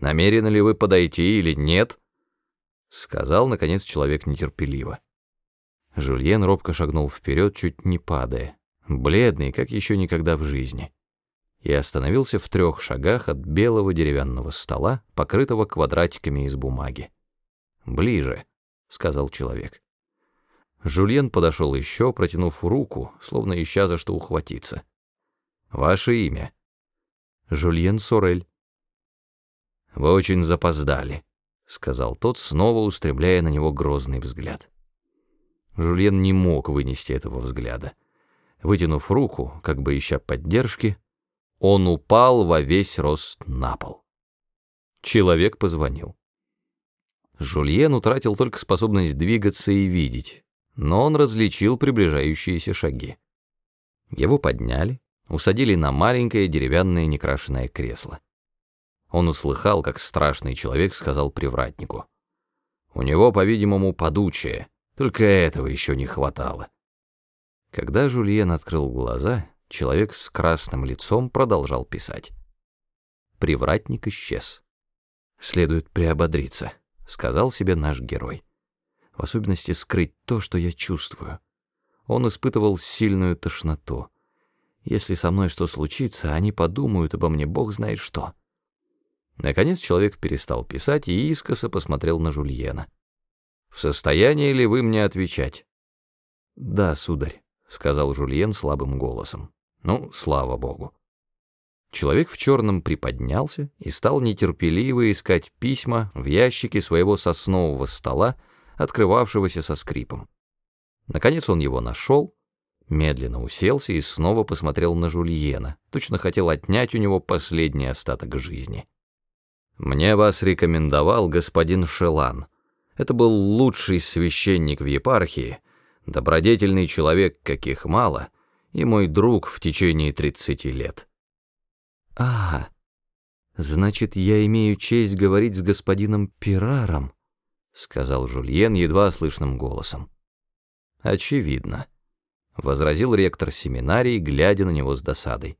Намерены ли вы подойти или нет?» Сказал, наконец, человек нетерпеливо. Жульен робко шагнул вперед, чуть не падая, бледный, как еще никогда в жизни, и остановился в трех шагах от белого деревянного стола, покрытого квадратиками из бумаги. «Ближе», — сказал человек. Жульен подошел еще, протянув руку, словно ища за что ухватиться. «Ваше имя?» «Жульен Сорель». «Вы очень запоздали», — сказал тот, снова устремляя на него грозный взгляд. Жульен не мог вынести этого взгляда. Вытянув руку, как бы ища поддержки, он упал во весь рост на пол. Человек позвонил. Жульен утратил только способность двигаться и видеть, но он различил приближающиеся шаги. Его подняли, усадили на маленькое деревянное некрашенное кресло. Он услыхал, как страшный человек сказал привратнику. «У него, по-видимому, подучие, только этого еще не хватало». Когда Жульен открыл глаза, человек с красным лицом продолжал писать. Привратник исчез. «Следует приободриться», — сказал себе наш герой. «В особенности скрыть то, что я чувствую». Он испытывал сильную тошноту. Если со мной что случится, они подумают обо мне бог знает что. Наконец человек перестал писать и искоса посмотрел на Жульена. «В состоянии ли вы мне отвечать?» «Да, сударь», — сказал Жульен слабым голосом. «Ну, слава богу». Человек в черном приподнялся и стал нетерпеливо искать письма в ящике своего соснового стола, открывавшегося со скрипом. Наконец он его нашел, медленно уселся и снова посмотрел на Жульена, точно хотел отнять у него последний остаток жизни. «Мне вас рекомендовал господин Шелан. Это был лучший священник в епархии, добродетельный человек, каких мало, и мой друг в течение тридцати лет». «А, значит, я имею честь говорить с господином Пираром», — сказал Жульен едва слышным голосом. «Очевидно», — возразил ректор семинарии, глядя на него с досадой.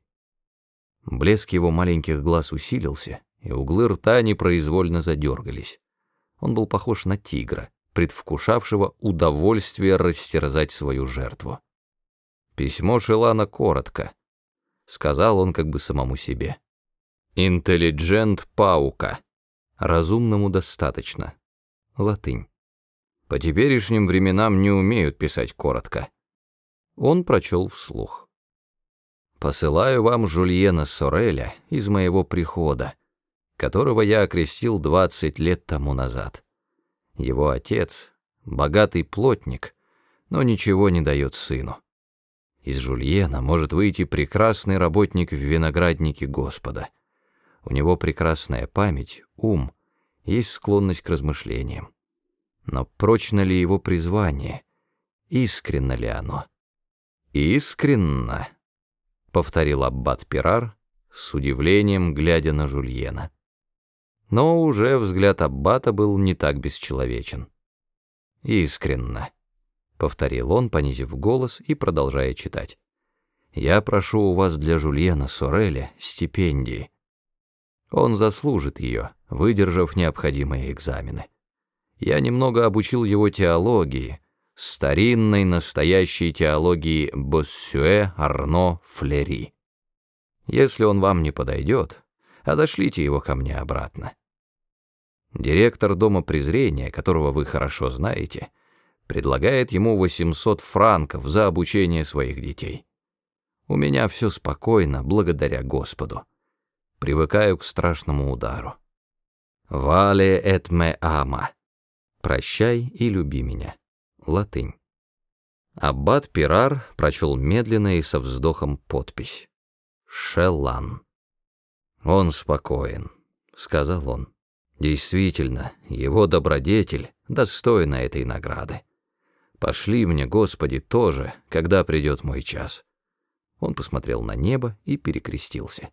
Блеск его маленьких глаз усилился, и углы рта непроизвольно задергались. Он был похож на тигра, предвкушавшего удовольствие растерзать свою жертву. Письмо Шелана коротко, сказал он как бы самому себе. «Интеллиджент паука». Разумному достаточно. Латынь. По теперешним временам не умеют писать коротко. Он прочел вслух. «Посылаю вам Жульена Сореля из моего прихода, которого я окрестил двадцать лет тому назад. Его отец — богатый плотник, но ничего не дает сыну. Из Жульена может выйти прекрасный работник в винограднике Господа. У него прекрасная память, ум, есть склонность к размышлениям. Но прочно ли его призвание? Искренно ли оно? «Искренно», — повторил аббат Пирар, с удивлением глядя на Жульена. Но уже взгляд аббата был не так бесчеловечен. «Искренно» повторил он, понизив голос и продолжая читать. «Я прошу у вас для Жульена Сореля стипендии. Он заслужит ее, выдержав необходимые экзамены. Я немного обучил его теологии, старинной настоящей теологии Боссюэ, Арно, Флери. Если он вам не подойдет, отошлите его ко мне обратно. Директор Дома презрения, которого вы хорошо знаете, — предлагает ему 800 франков за обучение своих детей. У меня все спокойно, благодаря Господу. Привыкаю к страшному удару. «Вале эт ме ама» — «Прощай и люби меня» — латынь. Аббат Пирар прочел медленно и со вздохом подпись. «Шеллан». «Он спокоен», — сказал он. «Действительно, его добродетель достойна этой награды. Пошли мне, Господи, тоже, когда придет мой час. Он посмотрел на небо и перекрестился.